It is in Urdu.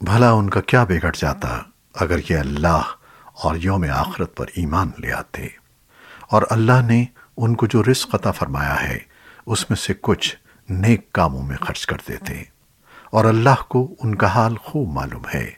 بھلا ان کا کیا بگڑ جاتا اگر یہ اللہ اور یوم آخرت پر ایمان لے آتے؟ اور اللہ نے ان کو جو رزق عطا فرمایا ہے، اس میں سے کچھ نیک کاموں میں خرچ کر دیتے۔ اور اللہ کو ان کا حال خوب معلوم ہے۔